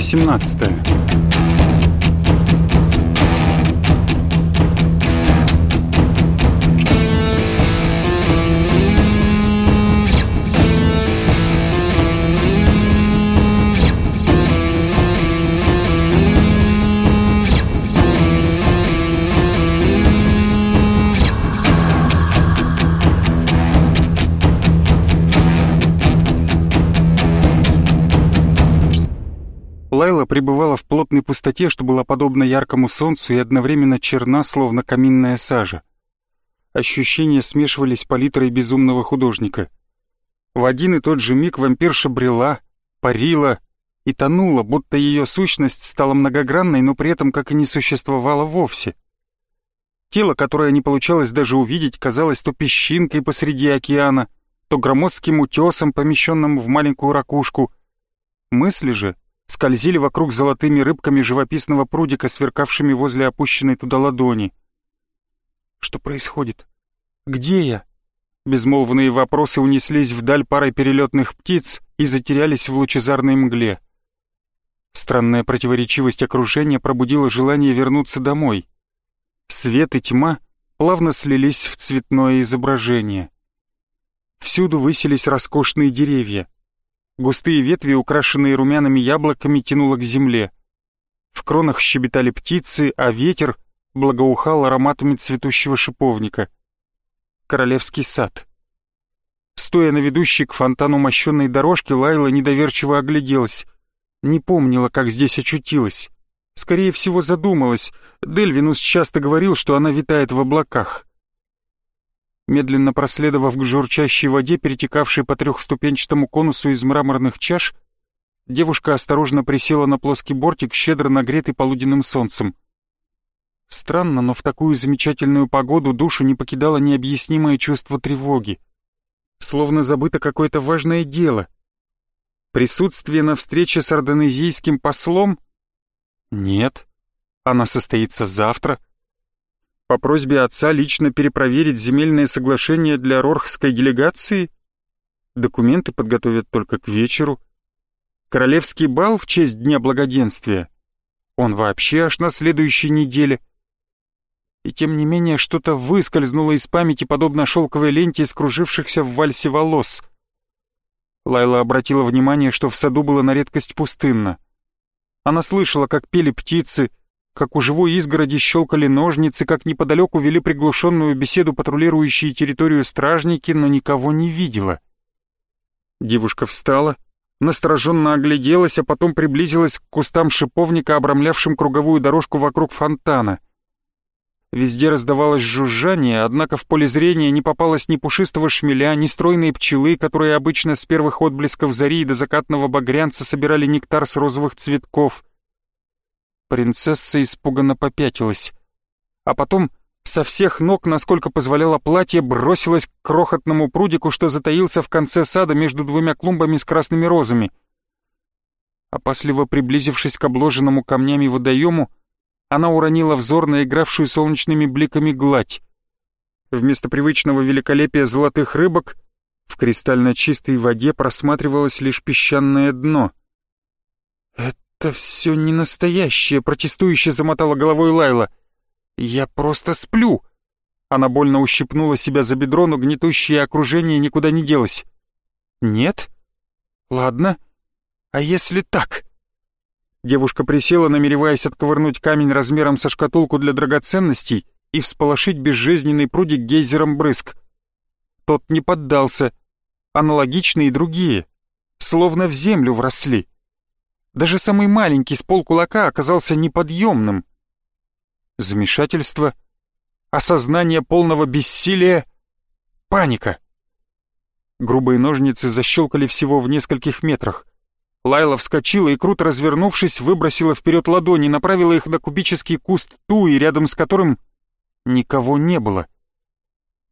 18 Лайла пребывала в плотной пустоте, что была подобна яркому солнцу и одновременно черна, словно каминная сажа. Ощущения смешивались палитрой безумного художника. В один и тот же миг вампирша брела, парила и тонула, будто ее сущность стала многогранной, но при этом как и не существовала вовсе. Тело, которое не получалось даже увидеть, казалось то песчинкой посреди океана, то громоздким утесом, помещенным в маленькую ракушку. Мысли же скользили вокруг золотыми рыбками живописного прудика, сверкавшими возле опущенной туда ладони. Что происходит? Где я? Безмолвные вопросы унеслись вдаль парой перелетных птиц и затерялись в лучезарной мгле. Странная противоречивость окружения пробудила желание вернуться домой. Свет и тьма плавно слились в цветное изображение. Всюду высились роскошные деревья, Густые ветви, украшенные румяными яблоками, тянуло к земле. В кронах щебетали птицы, а ветер благоухал ароматами цветущего шиповника. Королевский сад. Стоя на ведущей к фонтану мощенной дорожке, Лайла недоверчиво огляделась. Не помнила, как здесь очутилась. Скорее всего, задумалась. Дельвинус часто говорил, что она витает в облаках. Медленно проследовав к журчащей воде, перетекавшей по трехступенчатому конусу из мраморных чаш, девушка осторожно присела на плоский бортик, щедро нагретый полуденным солнцем. Странно, но в такую замечательную погоду душу не покидало необъяснимое чувство тревоги. Словно забыто какое-то важное дело. Присутствие на встрече с арденезийским послом? Нет. Она состоится завтра — по просьбе отца лично перепроверить земельное соглашение для рорхской делегации? Документы подготовят только к вечеру. Королевский бал в честь Дня Благоденствия? Он вообще аж на следующей неделе. И тем не менее что-то выскользнуло из памяти, подобно шелковой ленте из в вальсе волос. Лайла обратила внимание, что в саду было на редкость пустынно. Она слышала, как пели птицы, как у живой изгороди щелкали ножницы, как неподалеку вели приглушенную беседу патрулирующие территорию стражники, но никого не видела. Девушка встала, настороженно огляделась, а потом приблизилась к кустам шиповника, обрамлявшим круговую дорожку вокруг фонтана. Везде раздавалось жужжание, однако в поле зрения не попалось ни пушистого шмеля, ни стройной пчелы, которые обычно с первых отблесков зари до закатного багрянца собирали нектар с розовых цветков — Принцесса испуганно попятилась. А потом со всех ног, насколько позволяло платье, бросилась к крохотному прудику, что затаился в конце сада между двумя клумбами с красными розами. Опасливо приблизившись к обложенному камнями водоему, она уронила взор на игравшую солнечными бликами гладь. Вместо привычного великолепия золотых рыбок в кристально чистой воде просматривалось лишь песчаное дно. «Это «Это все не настоящее», — протестующе замотала головой Лайла. «Я просто сплю». Она больно ущипнула себя за бедро, но гнетущее окружение никуда не делось. «Нет? Ладно. А если так?» Девушка присела, намереваясь отковырнуть камень размером со шкатулку для драгоценностей и всполошить безжизненный прудик гейзером брызг. Тот не поддался. Аналогичные и другие. Словно в землю вросли. Даже самый маленький с полкулака оказался неподъемным. Замешательство, осознание полного бессилия, паника. Грубые ножницы защелкали всего в нескольких метрах. Лайла вскочила и, круто развернувшись, выбросила вперед ладони, направила их на кубический куст туи, рядом с которым никого не было.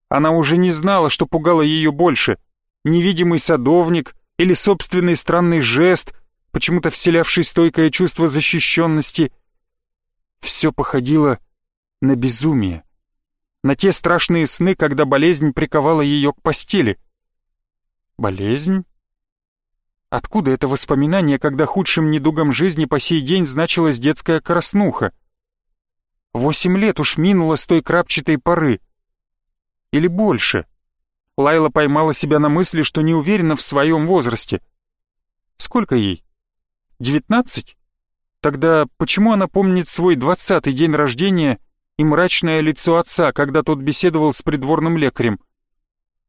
Она уже не знала, что пугало ее больше — невидимый садовник или собственный странный жест, почему-то вселявший стойкое чувство защищенности. Все походило на безумие, на те страшные сны, когда болезнь приковала ее к постели. Болезнь? Откуда это воспоминание, когда худшим недугом жизни по сей день значилась детская краснуха? Восемь лет уж минуло с той крапчатой поры. Или больше. Лайла поймала себя на мысли, что не уверена в своем возрасте. Сколько ей? Девятнадцать? Тогда почему она помнит свой двадцатый день рождения и мрачное лицо отца, когда тот беседовал с придворным лекарем?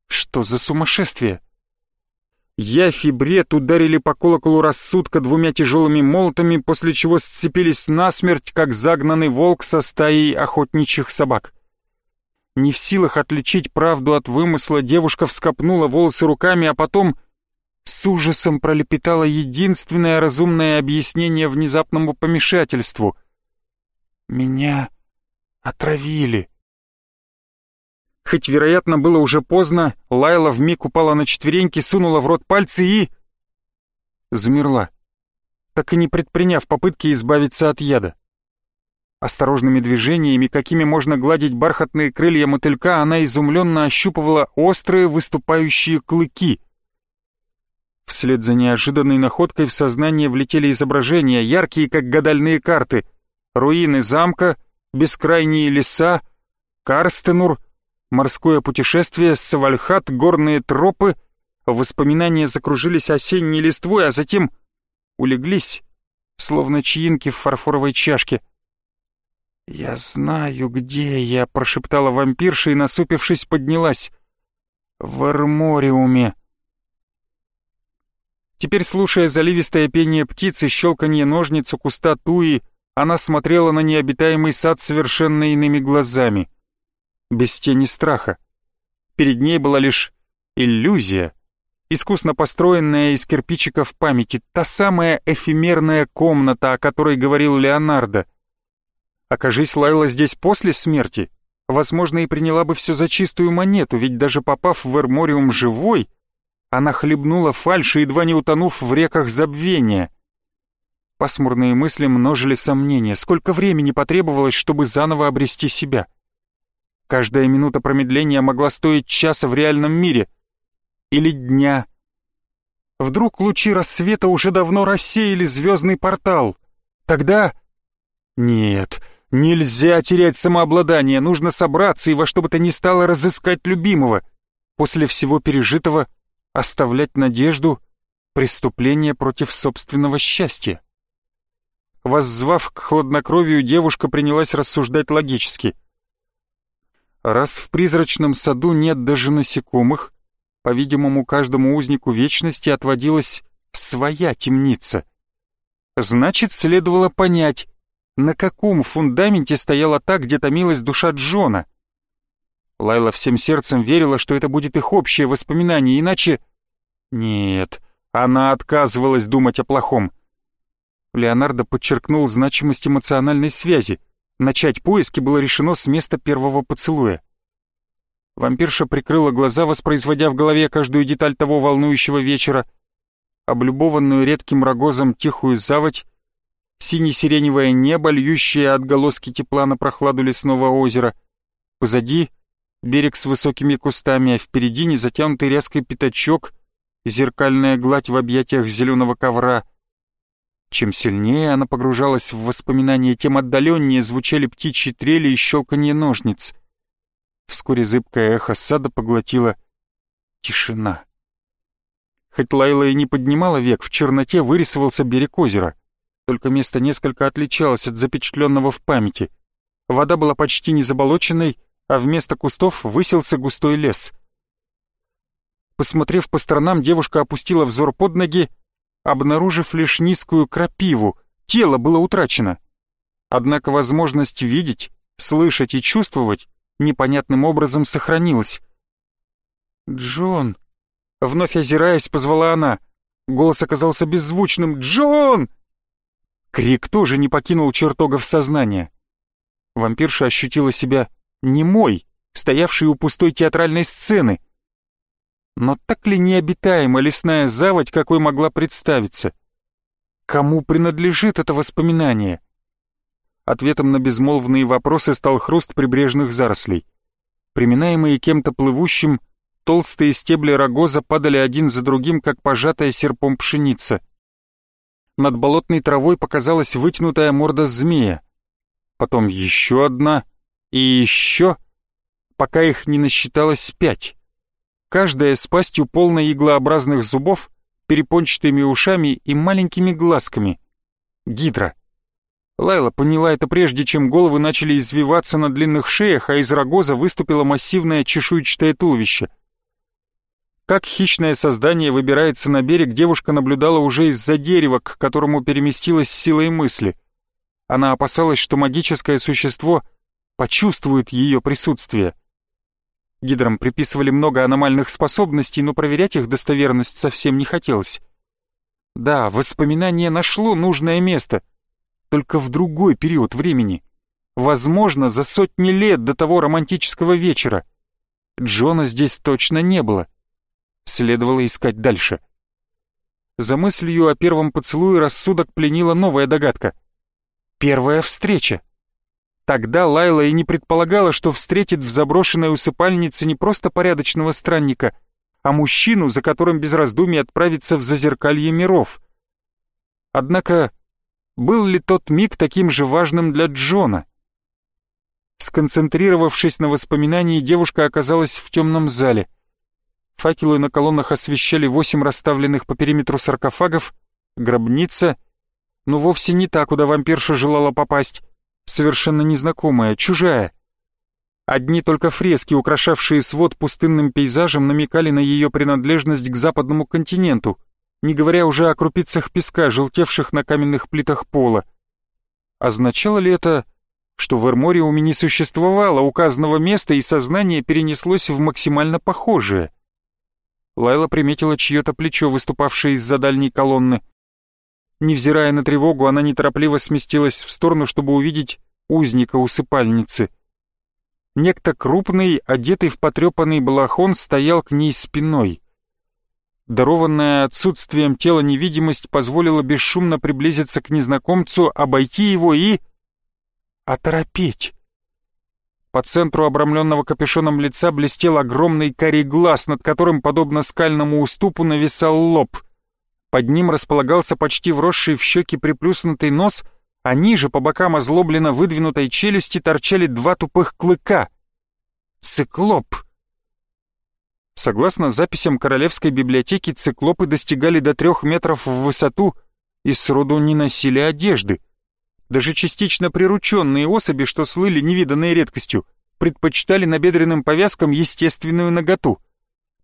Что за сумасшествие? Явь и бред ударили по колоколу рассудка двумя тяжелыми молотами, после чего сцепились насмерть, как загнанный волк со стаей охотничьих собак. Не в силах отличить правду от вымысла, девушка вскопнула волосы руками, а потом с ужасом пролепетала единственное разумное объяснение внезапному помешательству. «Меня отравили». Хоть, вероятно, было уже поздно, Лайла вмиг упала на четвереньки, сунула в рот пальцы и... Замерла, так и не предприняв попытки избавиться от яда. Осторожными движениями, какими можно гладить бархатные крылья мотылька, она изумленно ощупывала острые выступающие клыки. Вслед за неожиданной находкой в сознание влетели изображения, яркие, как гадальные карты. Руины замка, бескрайние леса, Карстенур — морское путешествие, Савальхат, горные тропы. Воспоминания закружились осенней листвой, а затем улеглись, словно чаинки в фарфоровой чашке. «Я знаю, где я», — прошептала вампирша и, насупившись, поднялась. «В армориуме». Теперь, слушая заливистое пение птиц и щелканье ножниц у куста туи, она смотрела на необитаемый сад совершенно иными глазами — без тени страха. Перед ней была лишь иллюзия, искусно построенная из кирпичиков памяти, та самая эфемерная комната, о которой говорил Леонардо. Окажись Лайла здесь после смерти, возможно, и приняла бы все за чистую монету, ведь даже попав в Эрмориум живой, она хлебнула фальши, едва не утонув в реках забвения. Пасмурные мысли множили сомнения, сколько времени потребовалось, чтобы заново обрести себя — Каждая минута промедления могла стоить часа в реальном мире. Или дня. Вдруг лучи рассвета уже давно рассеяли звездный портал. Тогда... Нет, нельзя терять самообладание, нужно собраться и во что бы то ни стало разыскать любимого. После всего пережитого оставлять надежду — преступление против собственного счастья. Воззвав к хладнокровию, девушка принялась рассуждать логически — Раз в призрачном саду нет даже насекомых, по-видимому, каждому узнику вечности отводилась своя темница. Значит, следовало понять, на каком фундаменте стояла та, где томилась душа Джона. Лайла всем сердцем верила, что это будет их общее воспоминание, иначе... Нет, она отказывалась думать о плохом. Леонардо подчеркнул значимость эмоциональной связи — Начать поиски было решено с места первого поцелуя. Вампирша прикрыла глаза, воспроизводя в голове каждую деталь того волнующего вечера, облюбованную редким рогозом тихую заводь, сине-сиреневое небо, льющее отголоски тепла на прохладу лесного озера. Позади — берег с высокими кустами, а впереди незатянутый ряской пятачок, зеркальная гладь в объятиях зеленого ковра — чем сильнее она погружалась в воспоминания, тем отдаленнее звучали птичьи трели и щелканье ножниц. Вскоре зыбкое эхо сада поглотила тишина. Хоть Лайла и не поднимала век, в черноте вырисовался берег озера. Только место несколько отличалось от запечатленного в памяти. Вода была почти не заболоченной, а вместо кустов высился густой лес. Посмотрев по сторонам, девушка опустила взор под ноги обнаружив лишь низкую крапиву, тело было утрачено. Однако возможность видеть, слышать и чувствовать непонятным образом сохранилась. «Джон!» Вновь озираясь, позвала она. Голос оказался беззвучным. «Джон!» Крик тоже не покинул чертогов сознания. Вампирша ощутила себя немой, стоявшей у пустой театральной сцены — но так ли необитаема лесная заводь, какой могла представиться? Кому принадлежит это воспоминание? Ответом на безмолвные вопросы стал хруст прибрежных зарослей. Приминаемые кем-то плывущим, Толстые стебли рогоза падали один за другим, как пожатая серпом пшеница. Над болотной травой показалась вытянутая морда змея. Потом еще одна и еще, пока их не насчиталось пять. Каждая с пастью полной иглообразных зубов, перепончатыми ушами и маленькими глазками. Гидра. Лайла поняла это прежде, чем головы начали извиваться на длинных шеях, а из рогоза выступило массивное чешуйчатое туловище. Как хищное создание выбирается на берег, девушка наблюдала уже из-за дерева, к которому переместилась силой мысли. Она опасалась, что магическое существо почувствует ее присутствие. Гидрам приписывали много аномальных способностей, но проверять их достоверность совсем не хотелось. Да, воспоминание нашло нужное место, только в другой период времени. Возможно, за сотни лет до того романтического вечера. Джона здесь точно не было. Следовало искать дальше. За мыслью о первом поцелуе рассудок пленила новая догадка. Первая встреча. Тогда Лайла и не предполагала, что встретит в заброшенной усыпальнице не просто порядочного странника, а мужчину, за которым без раздумий отправится в зазеркалье миров. Однако, был ли тот миг таким же важным для Джона? Сконцентрировавшись на воспоминании, девушка оказалась в темном зале. Факелы на колоннах освещали восемь расставленных по периметру саркофагов, гробница, но вовсе не та, куда вампирша желала попасть, совершенно незнакомая, чужая. Одни только фрески, украшавшие свод пустынным пейзажем, намекали на ее принадлежность к западному континенту, не говоря уже о крупицах песка, желтевших на каменных плитах пола. Означало ли это, что в Эрмориуме не существовало указанного места и сознание перенеслось в максимально похожее? Лайла приметила чье-то плечо, выступавшее из-за дальней колонны. Невзирая на тревогу, она неторопливо сместилась в сторону, чтобы увидеть узника усыпальницы — Некто крупный, одетый в потрепанный балахон, стоял к ней спиной. Дарованная отсутствием тела невидимость позволила бесшумно приблизиться к незнакомцу, обойти его и... оторопеть. По центру обрамленного капюшоном лица блестел огромный карий глаз, над которым, подобно скальному уступу, нависал лоб. Под ним располагался почти вросший в щеки приплюснутый нос — а ниже по бокам озлобленно выдвинутой челюсти торчали два тупых клыка. Циклоп. Согласно записям Королевской библиотеки, циклопы достигали до трех метров в высоту и сроду не носили одежды. Даже частично прирученные особи, что слыли невиданной редкостью, предпочитали набедренным повязкам естественную наготу.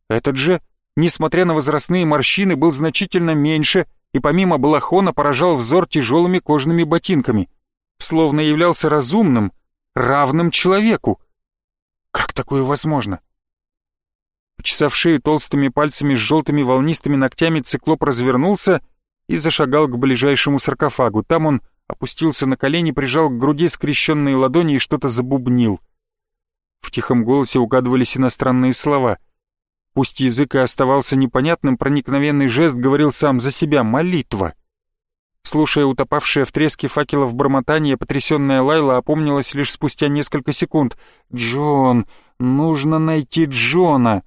Этот же, несмотря на возрастные морщины, был значительно меньше и помимо балахона поражал взор тяжелыми кожаными ботинками, словно являлся разумным, равным человеку. Как такое возможно? Почесав шею толстыми пальцами с желтыми волнистыми ногтями, циклоп развернулся и зашагал к ближайшему саркофагу. Там он опустился на колени, прижал к груди скрещенные ладони и что-то забубнил. В тихом голосе угадывались иностранные слова. Пусть язык и оставался непонятным, проникновенный жест говорил сам за себя «молитва». Слушая утопавшее в треске факелов бормотание, потрясенная Лайла опомнилась лишь спустя несколько секунд. «Джон! Нужно найти Джона!»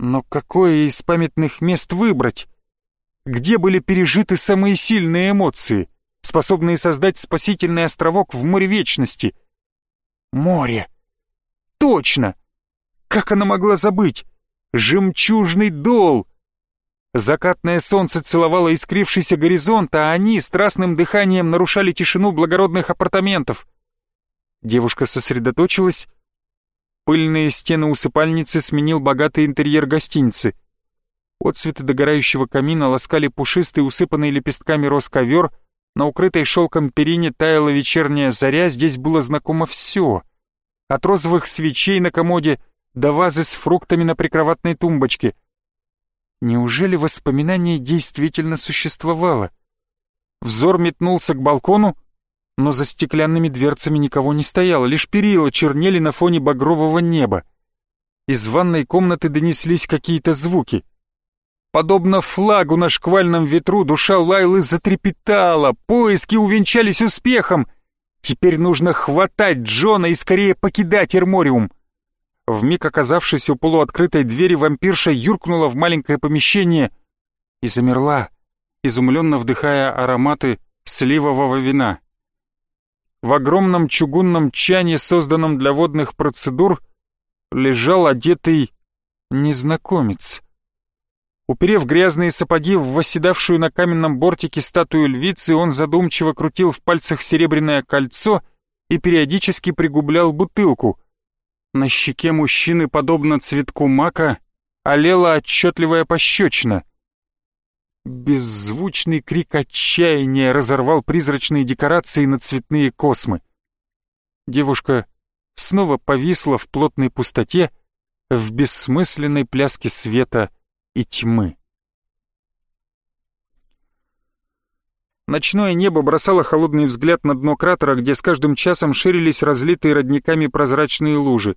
Но какое из памятных мест выбрать? Где были пережиты самые сильные эмоции, способные создать спасительный островок в море вечности? Море! Точно! Как она могла забыть? Жемчужный дол. Закатное солнце целовало искрившийся горизонт, а они страстным дыханием нарушали тишину благородных апартаментов. Девушка сосредоточилась. Пыльные стены усыпальницы сменил богатый интерьер гостиницы. Отцветы догорающего камина ласкали пушистый, усыпанный лепестками роз ковер, на укрытой шелком перине таяла вечерняя заря, здесь было знакомо все. От розовых свечей на комоде — до вазы с фруктами на прикроватной тумбочке. Неужели воспоминание действительно существовало? Взор метнулся к балкону, но за стеклянными дверцами никого не стояло, лишь перила чернели на фоне багрового неба. Из ванной комнаты донеслись какие-то звуки. Подобно флагу на шквальном ветру душа Лайлы затрепетала, поиски увенчались успехом. Теперь нужно хватать Джона и скорее покидать Эрмориум. Вмиг оказавшись у полуоткрытой двери, вампирша юркнула в маленькое помещение и замерла, изумленно вдыхая ароматы сливового вина. В огромном чугунном чане, созданном для водных процедур, лежал одетый незнакомец. Уперев грязные сапоги в восседавшую на каменном бортике статую львицы, он задумчиво крутил в пальцах серебряное кольцо и периодически пригублял бутылку. На щеке мужчины, подобно цветку мака, олела отчетливая пощечина. Беззвучный крик отчаяния разорвал призрачные декорации на цветные космы. Девушка снова повисла в плотной пустоте, в бессмысленной пляске света и тьмы. Ночное небо бросало холодный взгляд на дно кратера, где с каждым часом ширились разлитые родниками прозрачные лужи.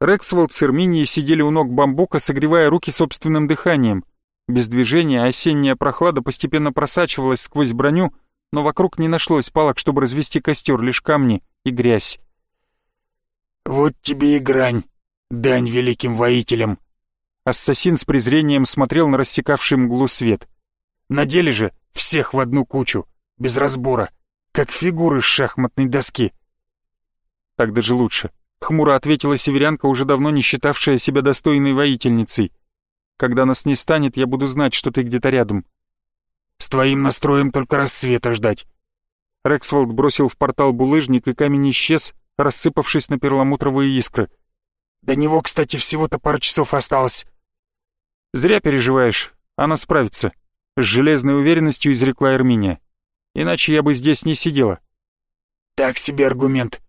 Рексволд с Эрминией сидели у ног бамбука, согревая руки собственным дыханием. Без движения осенняя прохлада постепенно просачивалась сквозь броню, но вокруг не нашлось палок, чтобы развести костер, лишь камни и грязь. «Вот тебе и грань, дань великим воителям!» Ассасин с презрением смотрел на рассекавший мглу свет. «На деле же всех в одну кучу, без разбора, как фигуры с шахматной доски». «Так даже лучше», — хмуро ответила северянка, уже давно не считавшая себя достойной воительницей. «Когда нас не станет, я буду знать, что ты где-то рядом». «С твоим настроем только рассвета ждать». Рексволд бросил в портал булыжник, и камень исчез, рассыпавшись на перламутровые искры. «До него, кстати, всего-то пара часов осталось. «Зря переживаешь, она справится», — с железной уверенностью изрекла Эрминия. «Иначе я бы здесь не сидела». «Так себе аргумент».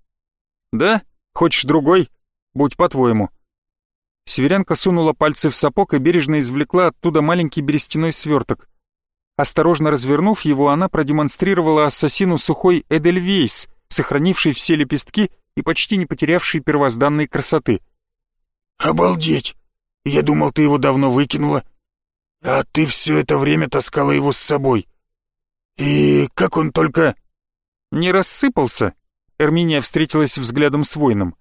«Да? Хочешь другой? Будь по-твоему». Северянка сунула пальцы в сапог и бережно извлекла оттуда маленький берестяной сверток. Осторожно развернув его, она продемонстрировала ассасину сухой Эдельвейс, сохранивший все лепестки и почти не потерявший первозданной красоты. «Обалдеть! Я думал, ты его давно выкинула. А ты все это время таскала его с собой. И как он только...» «Не рассыпался?» Эрминия встретилась взглядом с воином.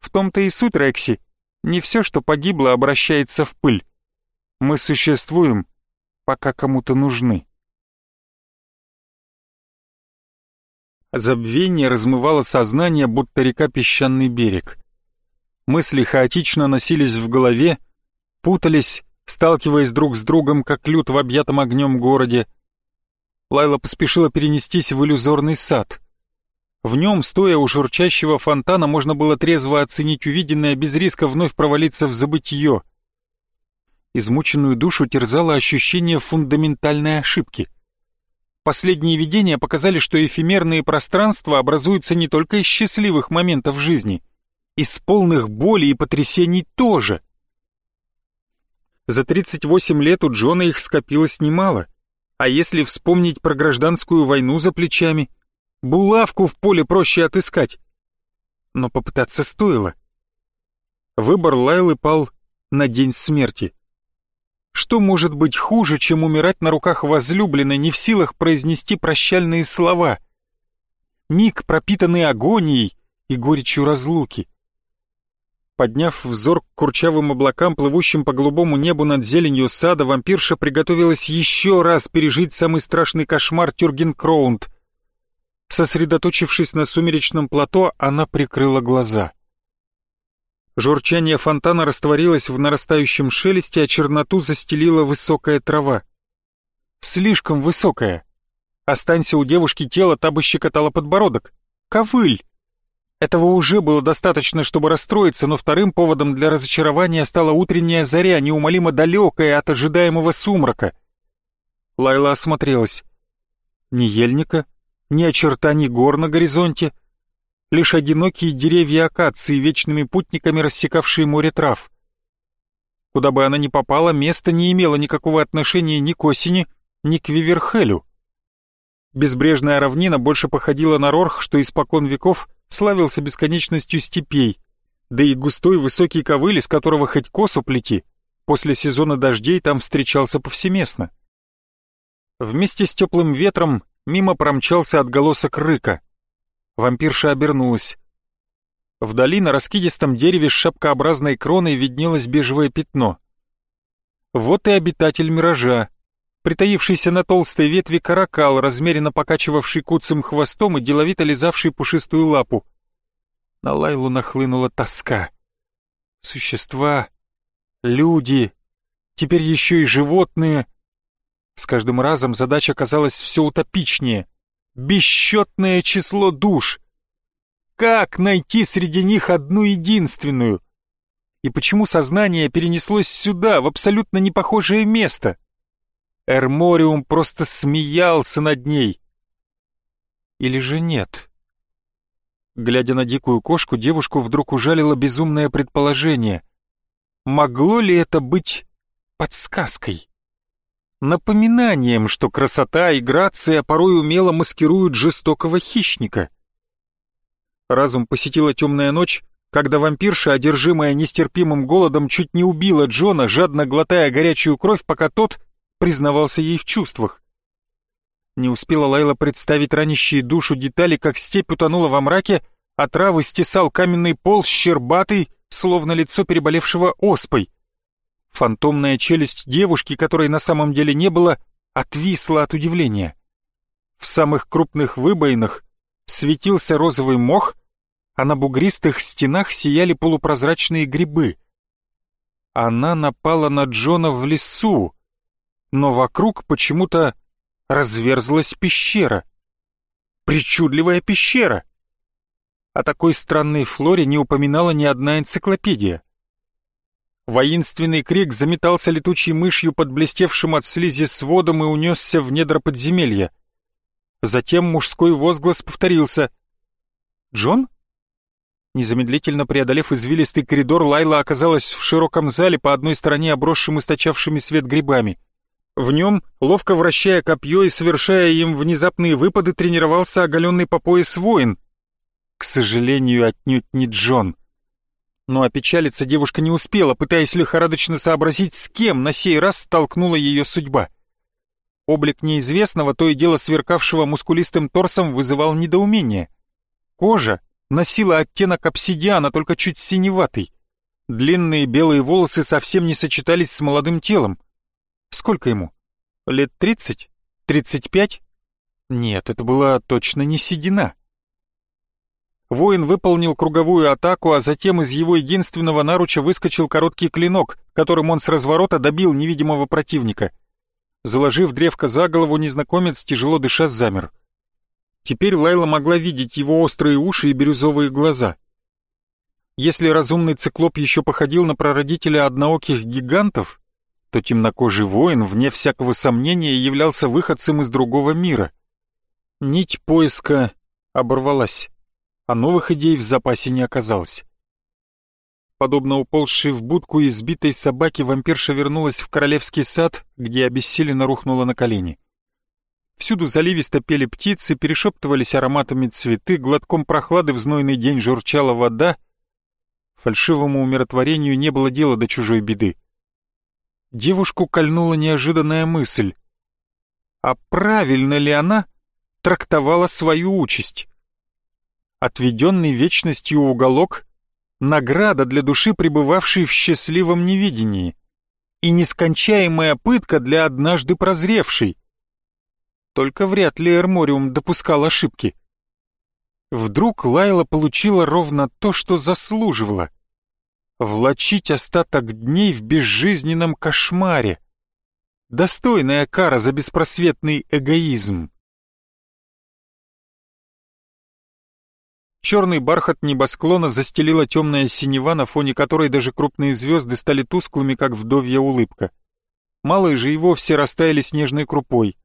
«В том-то и суть, Рекси. Не все, что погибло, обращается в пыль. Мы существуем, пока кому-то нужны». Забвение размывало сознание, будто река песчаный берег. Мысли хаотично носились в голове, путались, сталкиваясь друг с другом, как лют в объятом огнем городе. Лайла поспешила перенестись в иллюзорный сад. В нем, стоя у журчащего фонтана, можно было трезво оценить увиденное без риска вновь провалиться в забытье. Измученную душу терзало ощущение фундаментальной ошибки. Последние видения показали, что эфемерные пространства образуются не только из счастливых моментов жизни — из полных боли и потрясений тоже. За 38 лет у Джона их скопилось немало. А если вспомнить про гражданскую войну за плечами, булавку в поле проще отыскать. Но попытаться стоило. Выбор Лайлы пал на день смерти. Что может быть хуже, чем умирать на руках возлюбленной, не в силах произнести прощальные слова? Миг, пропитанный агонией и горечью разлуки. Подняв взор к курчавым облакам, плывущим по голубому небу над зеленью сада, вампирша приготовилась еще раз пережить самый страшный кошмар Тюргенкроунд. Сосредоточившись на сумеречном плато, она прикрыла глаза. Журчание фонтана растворилось в нарастающем шелесте, а черноту застелила высокая трава. Слишком высокая. Останься у девушки тело, та бы щекотала подбородок. Ковыль! Этого уже было достаточно, чтобы расстроиться, но вторым поводом для разочарования стала утренняя заря, неумолимо далекая от ожидаемого сумрака. Лайла осмотрелась. Ни ельника, ни очертаний гор на горизонте, лишь одинокие деревья акации, вечными путниками рассекавшие море трав. Куда бы она ни попала, место не имело никакого отношения ни к осени, ни к Виверхелю. Безбрежная равнина больше походила на Рорх, что испокон веков — славился бесконечностью степей, да и густой высокий ковыль, из которого хоть косу плети, после сезона дождей там встречался повсеместно. Вместе с теплым ветром мимо промчался отголосок рыка. Вампирша обернулась. Вдали на раскидистом дереве с шапкообразной кроной виднелось бежевое пятно. Вот и обитатель миража, притаившийся на толстой ветви каракал, размеренно покачивавший куцым хвостом и деловито лизавший пушистую лапу. На Лайлу нахлынула тоска. Существа, люди, теперь еще и животные. С каждым разом задача казалась все утопичнее. Бесчетное число душ. Как найти среди них одну единственную? И почему сознание перенеслось сюда, в абсолютно непохожее место? Эрмориум просто смеялся над ней. Или же нет? Глядя на дикую кошку, девушку вдруг ужалило безумное предположение. Могло ли это быть подсказкой? Напоминанием, что красота и грация порой умело маскируют жестокого хищника — Разум посетила темная ночь, когда вампирша, одержимая нестерпимым голодом, чуть не убила Джона, жадно глотая горячую кровь, пока тот признавался ей в чувствах. Не успела Лайла представить ранящие душу детали, как степь утонула во мраке, а травы стесал каменный пол щербатый, словно лицо переболевшего оспой. Фантомная челюсть девушки, которой на самом деле не было, отвисла от удивления. В самых крупных выбоинах светился розовый мох, а на бугристых стенах сияли полупрозрачные грибы. Она напала на Джона в лесу, но вокруг почему-то разверзлась пещера. Причудливая пещера. О такой странной флоре не упоминала ни одна энциклопедия. Воинственный крик заметался летучей мышью под блестевшим от слизи сводом и унесся в недра подземелья. Затем мужской возглас повторился. «Джон?» Незамедлительно преодолев извилистый коридор, Лайла оказалась в широком зале по одной стороне обросшим источавшими свет грибами. В нем, ловко вращая копье и совершая им внезапные выпады, тренировался оголенный по пояс воин. К сожалению, отнюдь не Джон. Но опечалиться девушка не успела, пытаясь лихорадочно сообразить, с кем на сей раз столкнула ее судьба. Облик неизвестного, то и дело сверкавшего мускулистым торсом, вызывал недоумение. Кожа, носила оттенок обсидиана, только чуть синеватый. Длинные белые волосы совсем не сочетались с молодым телом. Сколько ему? Лет тридцать? Тридцать пять? Нет, это была точно не седина. Воин выполнил круговую атаку, а затем из его единственного наруча выскочил короткий клинок, которым он с разворота добил невидимого противника. Заложив древко за голову, незнакомец, тяжело дыша, замер. Теперь Лайла могла видеть его острые уши и бирюзовые глаза. Если разумный циклоп еще походил на прародителя однооких гигантов, то темнокожий воин, вне всякого сомнения, являлся выходцем из другого мира. Нить поиска оборвалась, а новых идей в запасе не оказалось. Подобно уползшей в будку избитой собаке, вампирша вернулась в королевский сад, где обессиленно рухнула на колени. Всюду заливисто пели птицы, перешептывались ароматами цветы, глотком прохлады в знойный день журчала вода. Фальшивому умиротворению не было дела до чужой беды. Девушку кольнула неожиданная мысль. А правильно ли она трактовала свою участь? Отведенный вечностью уголок — награда для души, пребывавшей в счастливом невидении, и нескончаемая пытка для однажды прозревшей. Только вряд ли Эрмориум допускал ошибки. Вдруг Лайла получила ровно то, что заслуживала. Влачить остаток дней в безжизненном кошмаре. Достойная кара за беспросветный эгоизм. Черный бархат небосклона застелила темная синева, на фоне которой даже крупные звезды стали тусклыми, как вдовья улыбка. Малые же и вовсе растаяли снежной крупой.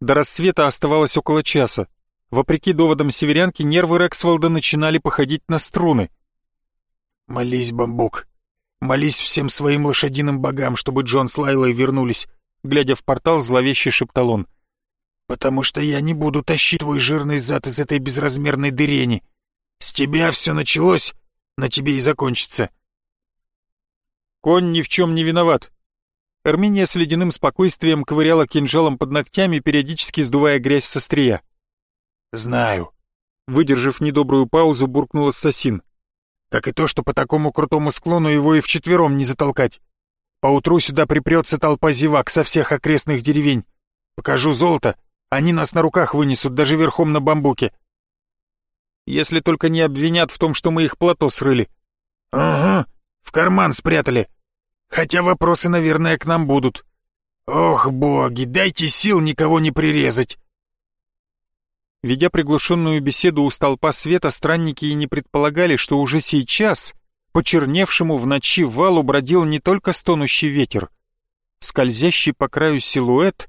До рассвета оставалось около часа. Вопреки доводам северянки, нервы Рексволда начинали походить на струны. «Молись, бамбук, молись всем своим лошадиным богам, чтобы Джон с Лайлой вернулись», глядя в портал, зловеще шептал он. «Потому что я не буду тащить твой жирный зад из этой безразмерной дырени. С тебя все началось, на тебе и закончится». «Конь ни в чем не виноват», Армения с ледяным спокойствием ковыряла кинжалом под ногтями, периодически сдувая грязь со стрия. «Знаю», — выдержав недобрую паузу, буркнул ассасин. Как и то, что по такому крутому склону его и вчетвером не затолкать. Поутру сюда припрется толпа зевак со всех окрестных деревень. Покажу золото, они нас на руках вынесут, даже верхом на бамбуке. Если только не обвинят в том, что мы их плато срыли. Ага, в карман спрятали. Хотя вопросы, наверное, к нам будут. Ох, боги, дайте сил никого не прирезать. Ведя приглушенную беседу у столпа света, странники и не предполагали, что уже сейчас, почерневшему в ночи валу бродил не только стонущий ветер. Скользящий по краю силуэт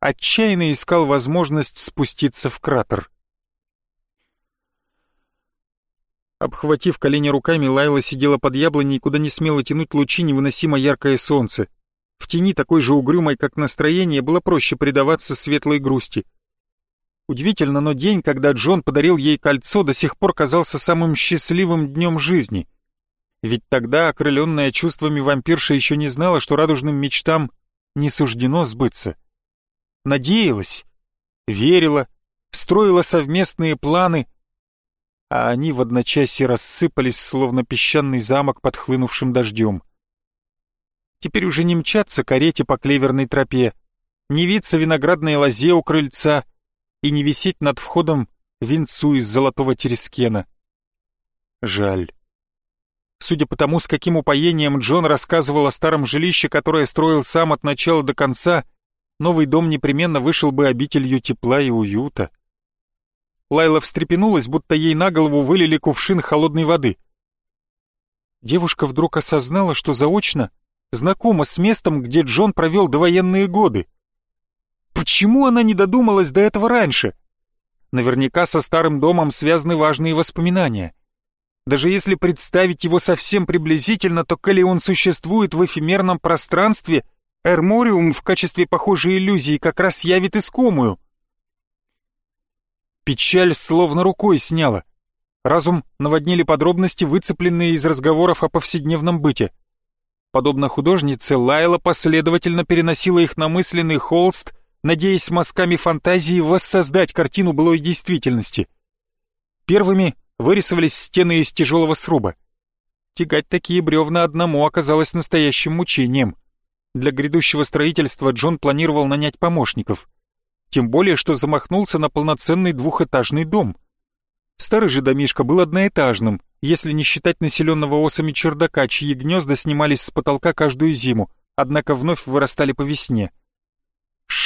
отчаянно искал возможность спуститься в кратер. Обхватив колени руками, Лайла сидела под яблоней, куда не смело тянуть лучи невыносимо яркое солнце. В тени такой же угрюмой, как настроение, было проще предаваться светлой грусти. Удивительно, но день, когда Джон подарил ей кольцо, до сих пор казался самым счастливым днем жизни. Ведь тогда, окрыленная чувствами вампирша еще не знала, что радужным мечтам не суждено сбыться. Надеялась, верила, строила совместные планы, а они в одночасье рассыпались, словно песчаный замок под хлынувшим дождем. Теперь уже не мчаться карете по клеверной тропе, не виться виноградной лозе у крыльца и не висеть над входом венцу из золотого терескена. Жаль. Судя по тому, с каким упоением Джон рассказывал о старом жилище, которое строил сам от начала до конца, новый дом непременно вышел бы обителью тепла и уюта. Лайла встрепенулась, будто ей на голову вылили кувшин холодной воды. Девушка вдруг осознала, что заочно знакома с местом, где Джон провел довоенные годы. Почему она не додумалась до этого раньше? Наверняка со старым домом связаны важные воспоминания. Даже если представить его совсем приблизительно, то коли он существует в эфемерном пространстве, Эрмориум в качестве похожей иллюзии как раз явит искомую. Печаль словно рукой сняла. Разум наводнили подробности, выцепленные из разговоров о повседневном быте. Подобно художнице, Лайла последовательно переносила их на мысленный холст, надеясь мазками фантазии воссоздать картину былой действительности. Первыми вырисовались стены из тяжелого сруба. Тягать такие бревна одному оказалось настоящим мучением. Для грядущего строительства Джон планировал нанять помощников. Тем более, что замахнулся на полноценный двухэтажный дом. Старый же домишко был одноэтажным, если не считать населенного осами чердака, чьи гнезда снимались с потолка каждую зиму, однако вновь вырастали по весне.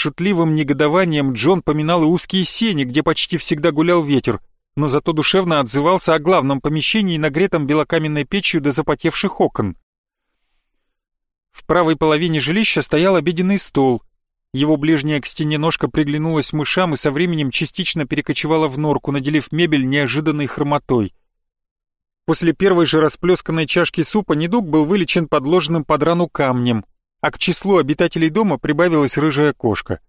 Шутливым негодованием Джон поминал и узкие сени, где почти всегда гулял ветер, но зато душевно отзывался о главном помещении, нагретом белокаменной печью до запотевших окон. В правой половине жилища стоял обеденный стол, его ближняя к стене ножка приглянулась мышам и со временем частично перекочевала в норку, наделив мебель неожиданной хромотой. После первой же расплесканной чашки супа недуг был вылечен подложенным под рану камнем, а к числу обитателей дома прибавилась рыжая кошка.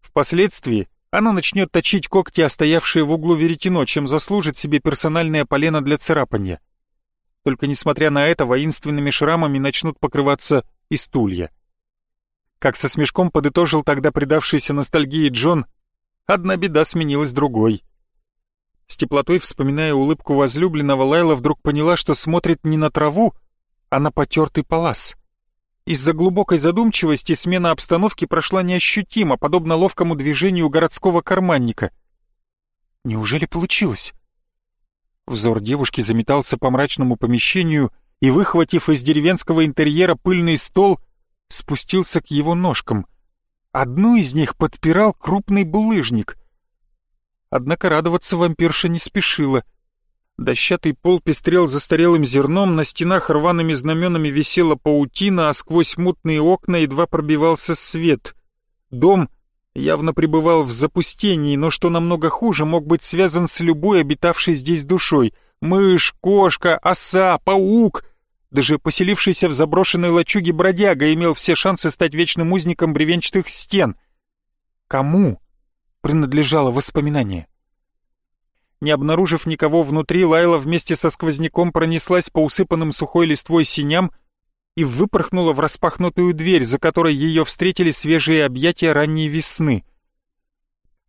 Впоследствии она начнет точить когти, остоявшие в углу веретено, чем заслужит себе персональное полено для царапанья. Только несмотря на это, воинственными шрамами начнут покрываться и стулья. Как со смешком подытожил тогда предавшийся ностальгии Джон, одна беда сменилась другой. С теплотой вспоминая улыбку возлюбленного, Лайла вдруг поняла, что смотрит не на траву, а на потертый палас. Из-за глубокой задумчивости смена обстановки прошла неощутимо, подобно ловкому движению городского карманника. Неужели получилось? Взор девушки заметался по мрачному помещению и, выхватив из деревенского интерьера пыльный стол, спустился к его ножкам. Одну из них подпирал крупный булыжник. Однако радоваться вампирша не спешила. Дощатый пол пестрел застарелым зерном, на стенах рваными знаменами висела паутина, а сквозь мутные окна едва пробивался свет. Дом явно пребывал в запустении, но что намного хуже, мог быть связан с любой обитавшей здесь душой. Мышь, кошка, оса, паук — даже поселившийся в заброшенной лачуге бродяга имел все шансы стать вечным узником бревенчатых стен. Кому принадлежало воспоминание? Не обнаружив никого внутри, Лайла вместе со сквозняком пронеслась по усыпанным сухой листвой синям и выпорхнула в распахнутую дверь, за которой ее встретили свежие объятия ранней весны.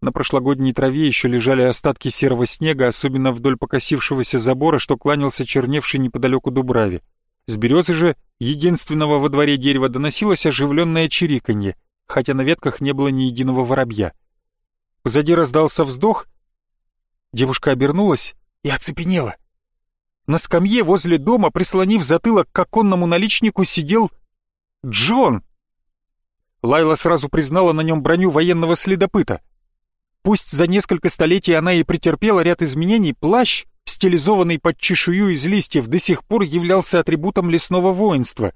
На прошлогодней траве еще лежали остатки серого снега, особенно вдоль покосившегося забора, что кланялся черневший неподалеку дубраве. С березы же, единственного во дворе дерева, доносилось оживленное чириканье, хотя на ветках не было ни единого воробья. Позади раздался вздох. Девушка обернулась и оцепенела. На скамье возле дома, прислонив затылок к оконному наличнику, сидел Джон. Лайла сразу признала на нем броню военного следопыта. Пусть за несколько столетий она и претерпела ряд изменений, плащ, стилизованный под чешую из листьев, до сих пор являлся атрибутом лесного воинства.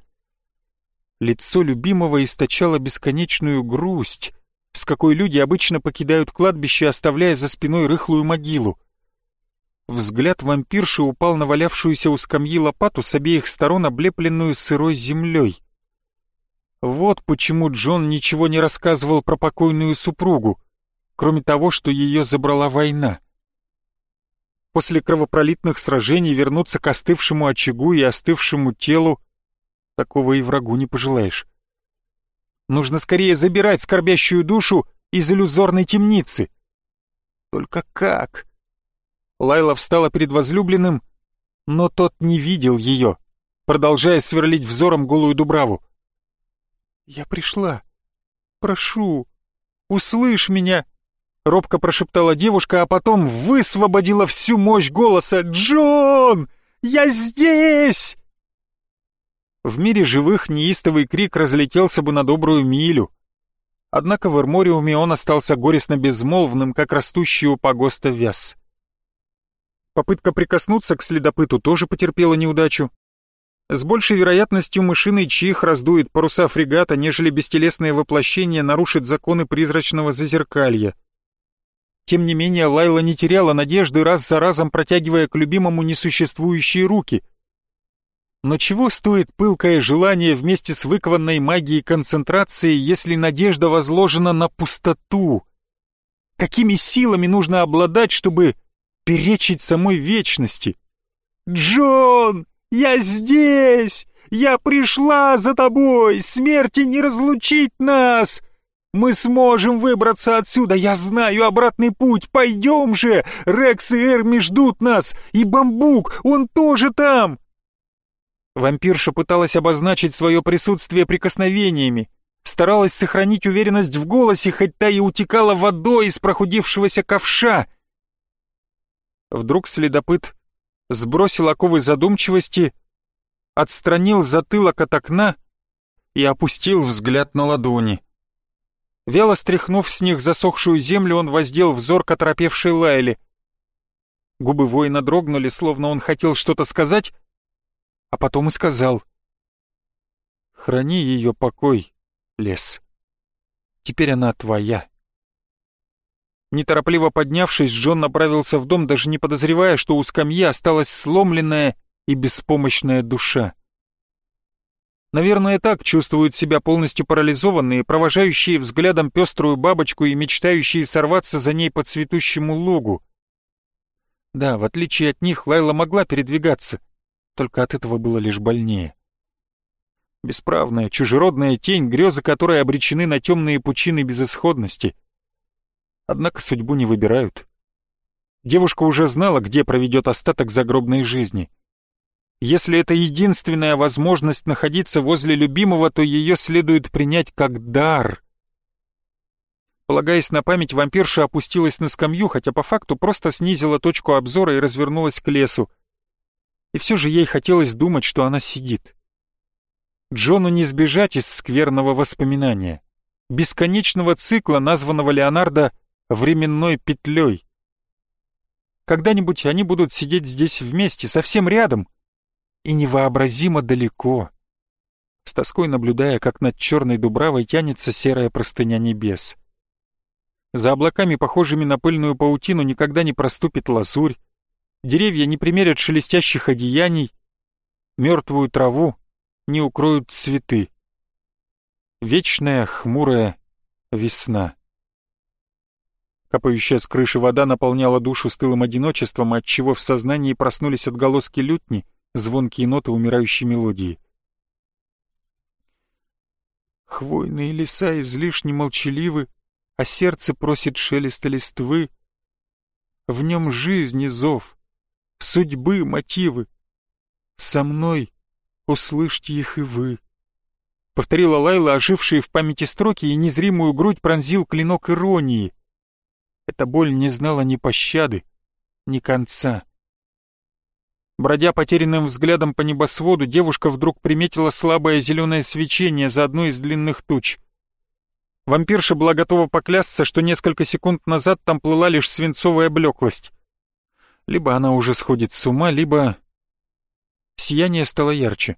Лицо любимого источало бесконечную грусть, с какой люди обычно покидают кладбище, оставляя за спиной рыхлую могилу. Взгляд вампирши упал на валявшуюся у скамьи лопату с обеих сторон, облепленную сырой землей. Вот почему Джон ничего не рассказывал про покойную супругу кроме того, что ее забрала война. После кровопролитных сражений вернуться к остывшему очагу и остывшему телу такого и врагу не пожелаешь. Нужно скорее забирать скорбящую душу из иллюзорной темницы. Только как? Лайла встала перед возлюбленным, но тот не видел ее, продолжая сверлить взором голую Дубраву. «Я пришла. Прошу, услышь меня!» Робко прошептала девушка, а потом высвободила всю мощь голоса. «Джон! Я здесь!» В мире живых неистовый крик разлетелся бы на добрую милю. Однако в Эрмориуме он остался горестно безмолвным, как растущий у погоста вяз. Попытка прикоснуться к следопыту тоже потерпела неудачу. С большей вероятностью мышиный чих раздует паруса фрегата, нежели бестелесное воплощение нарушит законы призрачного зазеркалья. Тем не менее, Лайла не теряла надежды, раз за разом протягивая к любимому несуществующие руки. Но чего стоит пылкое желание вместе с выкованной магией концентрации, если надежда возложена на пустоту? Какими силами нужно обладать, чтобы перечить самой вечности? «Джон, я здесь! Я пришла за тобой! Смерти не разлучить нас!» Мы сможем выбраться отсюда, я знаю обратный путь, пойдем же! Рекс и Эрми ждут нас, и Бамбук, он тоже там!» Вампирша пыталась обозначить свое присутствие прикосновениями, старалась сохранить уверенность в голосе, хоть та и утекала водой из прохудившегося ковша. Вдруг следопыт сбросил оковы задумчивости, отстранил затылок от окна и опустил взгляд на ладони. Вяло стряхнув с них засохшую землю, он воздел взор к оторопевшей Лайле. Губы воина дрогнули, словно он хотел что-то сказать, а потом и сказал. «Храни ее покой, лес. Теперь она твоя». Неторопливо поднявшись, Джон направился в дом, даже не подозревая, что у скамьи осталась сломленная и беспомощная душа. Наверное, так чувствуют себя полностью парализованные, провожающие взглядом пеструю бабочку и мечтающие сорваться за ней по цветущему лугу. Да, в отличие от них, Лайла могла передвигаться, только от этого было лишь больнее. Бесправная, чужеродная тень, грезы которой обречены на темные пучины безысходности. Однако судьбу не выбирают. Девушка уже знала, где проведет остаток загробной жизни — если это единственная возможность находиться возле любимого, то ее следует принять как дар. Полагаясь на память, вампирша опустилась на скамью, хотя по факту просто снизила точку обзора и развернулась к лесу. И все же ей хотелось думать, что она сидит. Джону не сбежать из скверного воспоминания, бесконечного цикла, названного Леонардо «временной петлей». Когда-нибудь они будут сидеть здесь вместе, совсем рядом, и невообразимо далеко, с тоской наблюдая, как над черной дубравой тянется серая простыня небес. За облаками, похожими на пыльную паутину, никогда не проступит лазурь, деревья не примерят шелестящих одеяний, мертвую траву не укроют цветы. Вечная хмурая весна. Капающая с крыши вода наполняла душу стылым одиночеством, отчего в сознании проснулись отголоски лютни, звонкие ноты умирающей мелодии. Хвойные леса излишне молчаливы, а сердце просит шелеста листвы. В нем жизни зов, судьбы мотивы. Со мной услышьте их и вы. Повторила Лайла ожившие в памяти строки, и незримую грудь пронзил клинок иронии. Эта боль не знала ни пощады, ни конца. Бродя потерянным взглядом по небосводу, девушка вдруг приметила слабое зеленое свечение за одной из длинных туч. Вампирша была готова поклясться, что несколько секунд назад там плыла лишь свинцовая блеклость. Либо она уже сходит с ума, либо... Сияние стало ярче.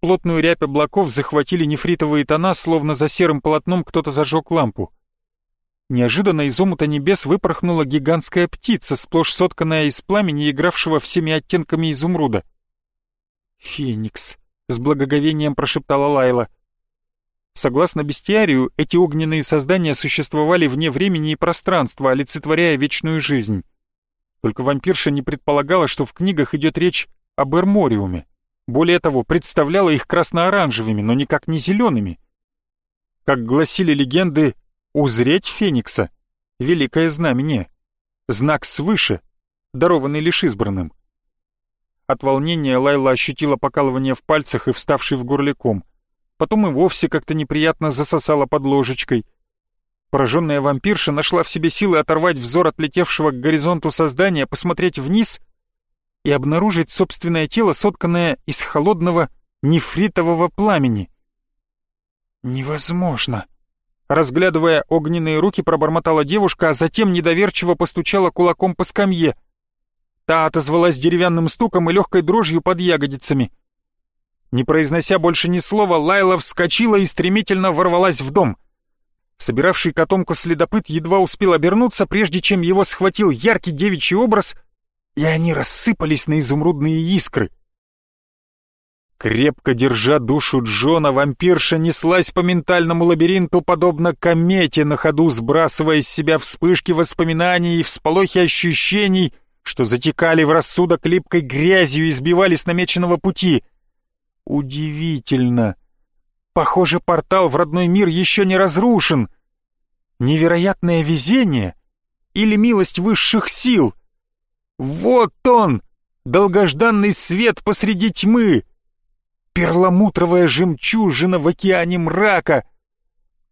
Плотную рябь облаков захватили нефритовые тона, словно за серым полотном кто-то зажег лампу. Неожиданно из омута небес выпорхнула гигантская птица, сплошь сотканная из пламени, игравшего всеми оттенками изумруда. «Феникс», — с благоговением прошептала Лайла. Согласно бестиарию, эти огненные создания существовали вне времени и пространства, олицетворяя вечную жизнь. Только вампирша не предполагала, что в книгах идет речь об Эрмориуме. Более того, представляла их красно-оранжевыми, но никак не зелеными. Как гласили легенды, узреть Феникса — великое знамение, знак свыше, дарованный лишь избранным. От волнения Лайла ощутила покалывание в пальцах и вставший в горле ком — потом и вовсе как-то неприятно засосала под ложечкой. Пораженная вампирша нашла в себе силы оторвать взор от летевшего к горизонту создания, посмотреть вниз и обнаружить собственное тело, сотканное из холодного нефритового пламени. «Невозможно!» Разглядывая огненные руки, пробормотала девушка, а затем недоверчиво постучала кулаком по скамье. Та отозвалась деревянным стуком и легкой дрожью под ягодицами — не произнося больше ни слова, Лайла вскочила и стремительно ворвалась в дом. Собиравший котомку следопыт едва успел обернуться, прежде чем его схватил яркий девичий образ, и они рассыпались на изумрудные искры. Крепко держа душу Джона, вампирша неслась по ментальному лабиринту, подобно комете, на ходу сбрасывая из себя вспышки воспоминаний и всполохи ощущений, что затекали в рассудок липкой грязью и сбивали с намеченного пути — Удивительно. Похоже, портал в родной мир еще не разрушен. Невероятное везение или милость высших сил? Вот он, долгожданный свет посреди тьмы. Перламутровая жемчужина в океане мрака.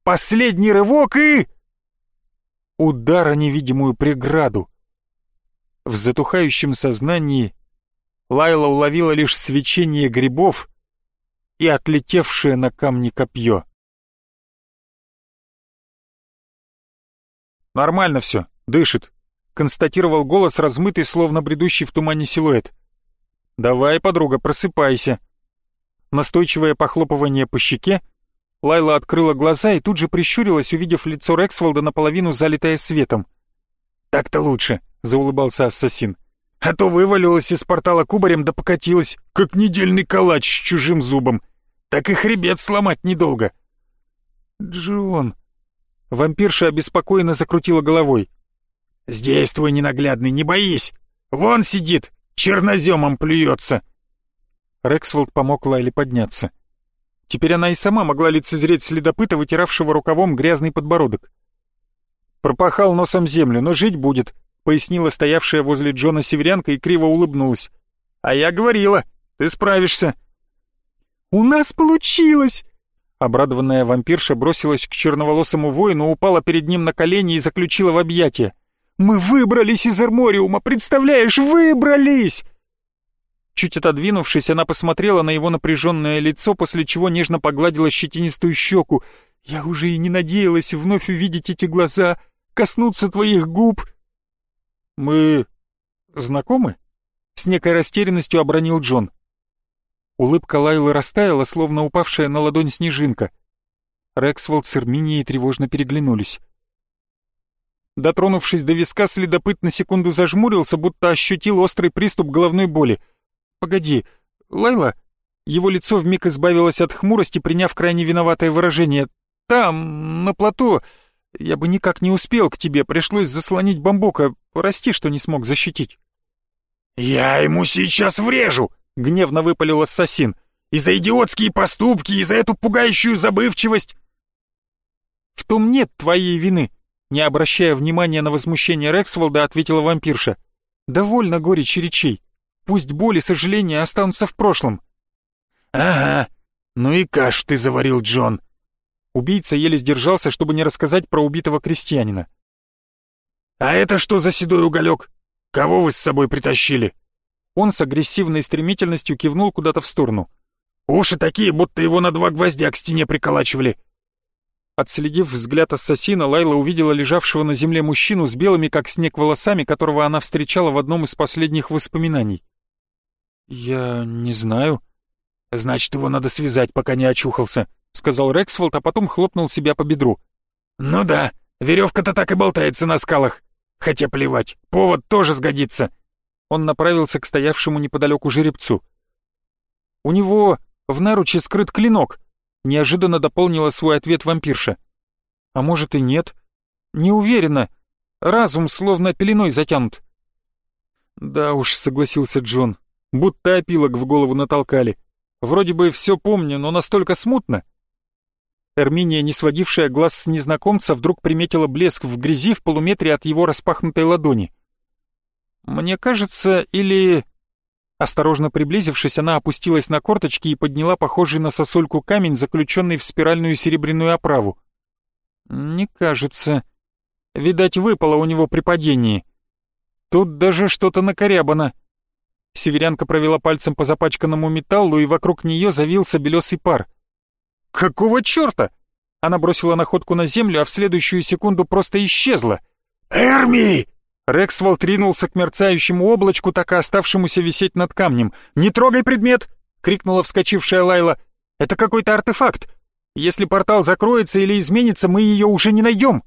Последний рывок и... Удар о невидимую преграду. В затухающем сознании Лайла уловила лишь свечение грибов и отлетевшее на камни копье. «Нормально все, дышит», — констатировал голос, размытый, словно бредущий в тумане силуэт. «Давай, подруга, просыпайся». Настойчивое похлопывание по щеке, Лайла открыла глаза и тут же прищурилась, увидев лицо Рексволда наполовину залитое светом. «Так-то лучше», — заулыбался ассасин а то вывалилась из портала кубарем да покатилась, как недельный калач с чужим зубом. Так и хребет сломать недолго. Джон. Вампирша обеспокоенно закрутила головой. Здесь твой ненаглядный, не боись. Вон сидит, черноземом плюется. Рексфолд помог Лайле подняться. Теперь она и сама могла лицезреть следопыта, вытиравшего рукавом грязный подбородок. Пропахал носом землю, но жить будет, пояснила стоявшая возле Джона северянка и криво улыбнулась. «А я говорила, ты справишься». «У нас получилось!» Обрадованная вампирша бросилась к черноволосому воину, упала перед ним на колени и заключила в объятия. «Мы выбрались из Армориума, представляешь, выбрались!» Чуть отодвинувшись, она посмотрела на его напряженное лицо, после чего нежно погладила щетинистую щеку. «Я уже и не надеялась вновь увидеть эти глаза, коснуться твоих губ, «Мы знакомы?» С некой растерянностью обронил Джон. Улыбка Лайлы растаяла, словно упавшая на ладонь снежинка. Рексволд с Эрминией тревожно переглянулись. Дотронувшись до виска, следопыт на секунду зажмурился, будто ощутил острый приступ головной боли. «Погоди, Лайла?» Его лицо вмиг избавилось от хмурости, приняв крайне виноватое выражение. «Там, на плато, я бы никак не успел к тебе, пришлось заслонить бамбука, прости, что не смог защитить». «Я ему сейчас врежу!» — гневно выпалил ассасин. «И за идиотские поступки, и за эту пугающую забывчивость!» «В том нет твоей вины», Не обращая внимания на возмущение Рексволда, ответила вампирша. «Довольно горечи речей. Пусть боли и сожаления останутся в прошлом». «Ага, ну и каш ты заварил, Джон». Убийца еле сдержался, чтобы не рассказать про убитого крестьянина. «А это что за седой уголек? Кого вы с собой притащили?» Он с агрессивной стремительностью кивнул куда-то в сторону. «Уши такие, будто его на два гвоздя к стене приколачивали. Отследив взгляд ассасина, Лайла увидела лежавшего на земле мужчину с белыми, как снег, волосами, которого она встречала в одном из последних воспоминаний. «Я не знаю». «Значит, его надо связать, пока не очухался», — сказал Рексфолд, а потом хлопнул себя по бедру. «Ну да, веревка-то так и болтается на скалах. Хотя плевать, повод тоже сгодится». Он направился к стоявшему неподалеку жеребцу. «У него в наруче скрыт клинок», Неожиданно дополнила свой ответ вампирша. А может и нет? Не уверена. Разум словно пеленой затянут. Да уж, согласился Джон. Будто опилок в голову натолкали. Вроде бы все помню, но настолько смутно. Эрминия, не сводившая глаз с незнакомца, вдруг приметила блеск в грязи в полуметре от его распахнутой ладони. «Мне кажется, или...» Осторожно приблизившись, она опустилась на корточки и подняла похожий на сосульку камень, заключенный в спиральную серебряную оправу. «Не кажется. Видать, выпало у него при падении. Тут даже что-то накорябано». Северянка провела пальцем по запачканному металлу, и вокруг нее завился белесый пар. «Какого черта?» Она бросила находку на землю, а в следующую секунду просто исчезла. «Эрми!» Рексвол тринулся к мерцающему облачку, так и оставшемуся висеть над камнем. «Не трогай предмет!» — крикнула вскочившая Лайла. «Это какой-то артефакт. Если портал закроется или изменится, мы ее уже не найдем!»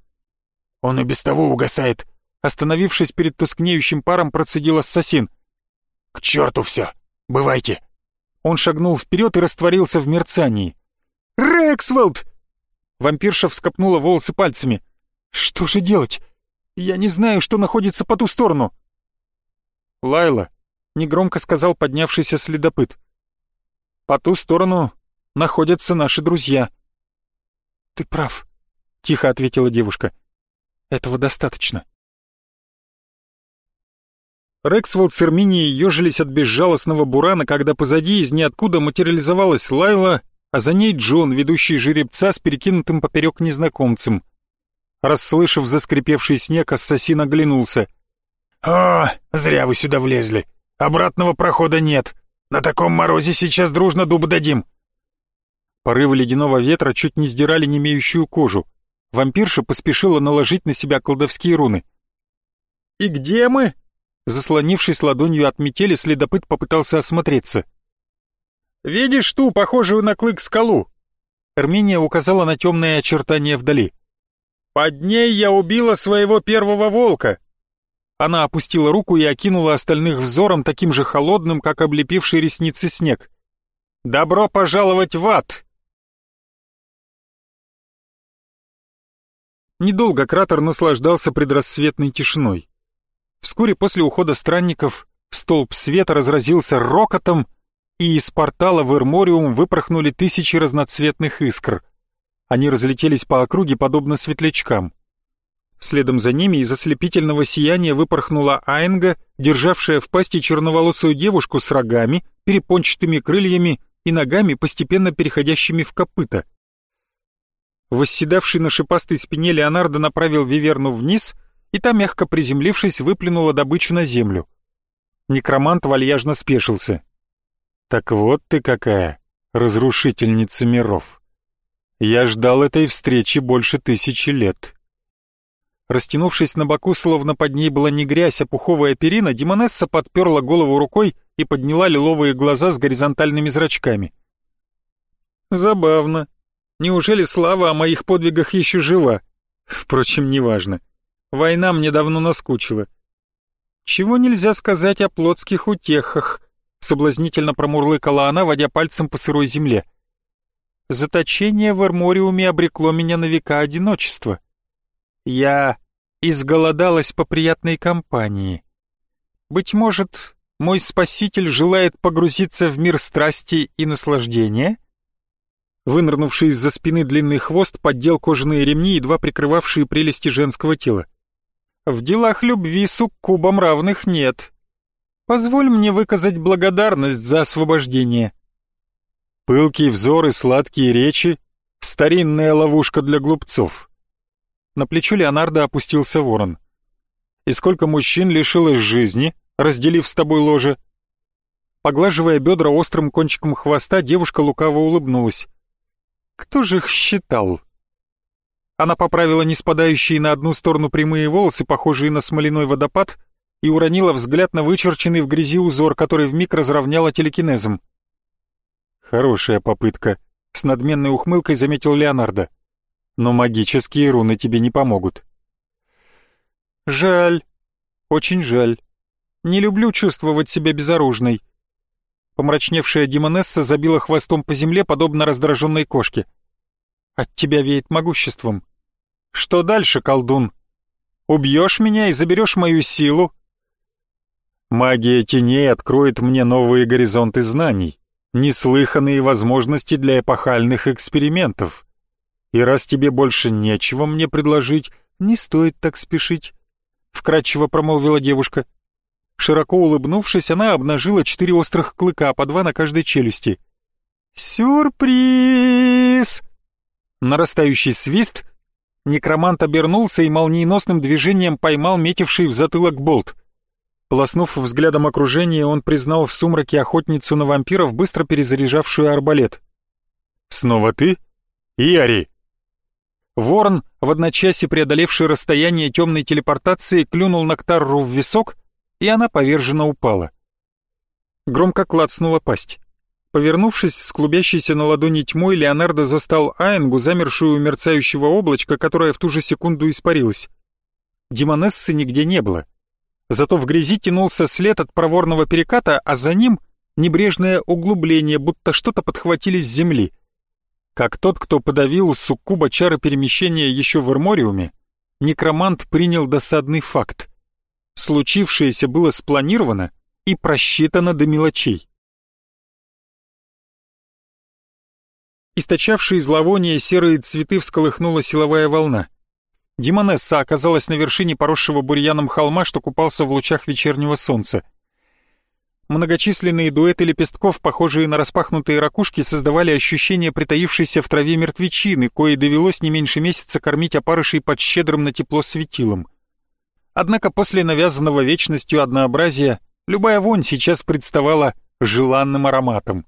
«Он и без того угасает!» Остановившись перед тускнеющим паром, процедил ассасин. «К черту все! Бывайте!» Он шагнул вперед и растворился в мерцании. «Рексволд!» Вампирша вскопнула волосы пальцами. «Что же делать? Я не знаю, что находится по ту сторону. Лайла, негромко сказал поднявшийся следопыт. По ту сторону находятся наши друзья. Ты прав, тихо ответила девушка. Этого достаточно. Рексволд с Эрминией ежились от безжалостного бурана, когда позади из ниоткуда материализовалась Лайла, а за ней Джон, ведущий жеребца с перекинутым поперек незнакомцем. Расслышав заскрипевший снег, ассасин оглянулся. «О, зря вы сюда влезли. Обратного прохода нет. На таком морозе сейчас дружно дуб дадим». Порывы ледяного ветра чуть не сдирали немеющую кожу. Вампирша поспешила наложить на себя колдовские руны. «И где мы?» Заслонившись ладонью от метели, следопыт попытался осмотреться. «Видишь ту, похожую на клык скалу?» Армения указала на темные очертания вдали. Под ней я убила своего первого волка. Она опустила руку и окинула остальных взором таким же холодным, как облепивший ресницы снег. Добро пожаловать в ад. Недолго кратер наслаждался предрассветной тишиной. Вскоре после ухода странников столб света разразился рокотом, и из портала в Эрмориум выпорхнули тысячи разноцветных искр — они разлетелись по округе, подобно светлячкам. Следом за ними из ослепительного сияния выпорхнула Айнга, державшая в пасти черноволосую девушку с рогами, перепончатыми крыльями и ногами, постепенно переходящими в копыта. Восседавший на шипастой спине Леонардо направил Виверну вниз, и та, мягко приземлившись, выплюнула добычу на землю. Некромант вальяжно спешился. «Так вот ты какая, разрушительница миров!» Я ждал этой встречи больше тысячи лет. Растянувшись на боку, словно под ней была не грязь, а пуховая перина, Димонесса подперла голову рукой и подняла лиловые глаза с горизонтальными зрачками. Забавно. Неужели слава о моих подвигах еще жива? Впрочем, неважно. Война мне давно наскучила. Чего нельзя сказать о плотских утехах, соблазнительно промурлыкала она, водя пальцем по сырой земле. — Заточение в армориуме обрекло меня на века одиночества. Я изголодалась по приятной компании. Быть может, мой спаситель желает погрузиться в мир страсти и наслаждения? Вынырнувший из-за спины длинный хвост поддел кожаные ремни, едва прикрывавшие прелести женского тела. В делах любви суккубам равных нет. Позволь мне выказать благодарность за освобождение. Пылкий взор и сладкие речи — старинная ловушка для глупцов. На плечо Леонардо опустился ворон. И сколько мужчин лишилось жизни, разделив с тобой ложе? Поглаживая бедра острым кончиком хвоста, девушка лукаво улыбнулась. Кто же их считал? Она поправила не спадающие на одну сторону прямые волосы, похожие на смоляной водопад, и уронила взгляд на вычерченный в грязи узор, который вмиг разровняла телекинезом. «Хорошая попытка», — с надменной ухмылкой заметил Леонардо. «Но магические руны тебе не помогут». «Жаль, очень жаль. Не люблю чувствовать себя безоружной». Помрачневшая Димонесса забила хвостом по земле, подобно раздраженной кошке. От тебя веет могуществом. Что дальше, колдун? Убьешь меня и заберешь мою силу? Магия теней откроет мне новые горизонты знаний, неслыханные возможности для эпохальных экспериментов. И раз тебе больше нечего мне предложить, не стоит так спешить, — вкратчиво промолвила девушка. Широко улыбнувшись, она обнажила четыре острых клыка, по два на каждой челюсти. «Сюрприз!» Нарастающий свист. Некромант обернулся и молниеносным движением поймал метивший в затылок болт. Полоснув взглядом окружение, он признал в сумраке охотницу на вампиров, быстро перезаряжавшую арбалет. «Снова ты? Яри!» Ворон, в одночасье преодолевший расстояние темной телепортации, клюнул Ноктарру в висок, и она поверженно упала. Громко клацнула пасть. Повернувшись с клубящейся на ладони тьмой, Леонардо застал Аенгу, замершую у мерцающего облачка, которое в ту же секунду испарилось. Демонессы нигде не было. Зато в грязи тянулся след от проворного переката, а за ним небрежное углубление, будто что-то подхватили с земли. Как тот, кто подавил суккуба чары перемещения еще в Эрмориуме, некромант принял досадный факт. Случившееся было спланировано и просчитано до мелочей. Источавшие зловоние серые цветы всколыхнула силовая волна. Димонесса оказалась на вершине поросшего бурьяном холма, что купался в лучах вечернего солнца. Многочисленные дуэты лепестков, похожие на распахнутые ракушки, создавали ощущение притаившейся в траве мертвечины, кое довелось не меньше месяца кормить опарышей под щедрым на тепло светилом. Однако после навязанного вечностью однообразия любая вонь сейчас представала желанным ароматом.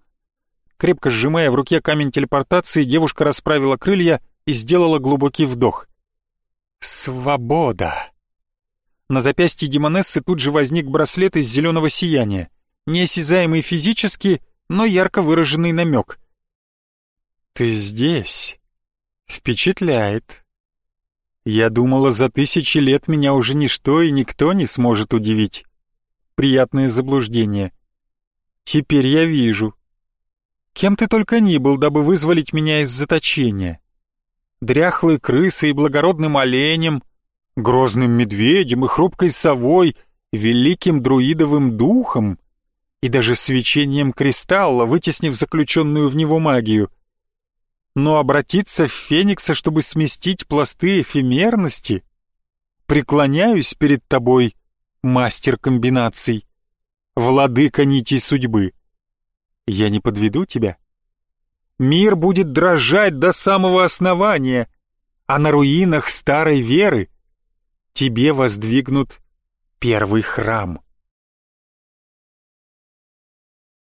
Крепко сжимая в руке камень телепортации, девушка расправила крылья и сделала глубокий вдох. «Свобода!» На запястье Демонессы тут же возник браслет из зеленого сияния, неосязаемый физически, но ярко выраженный намек. «Ты здесь!» «Впечатляет!» «Я думала, за тысячи лет меня уже ничто и никто не сможет удивить. Приятное заблуждение. Теперь я вижу, Кем ты только ни был, дабы вызволить меня из заточения. Дряхлой крысой и благородным оленем, грозным медведем и хрупкой совой, великим друидовым духом и даже свечением кристалла, вытеснив заключенную в него магию. Но обратиться в Феникса, чтобы сместить пласты эфемерности? Преклоняюсь перед тобой, мастер комбинаций, владыка нитей судьбы. Я не подведу тебя. Мир будет дрожать до самого основания, а на руинах старой веры тебе воздвигнут первый храм.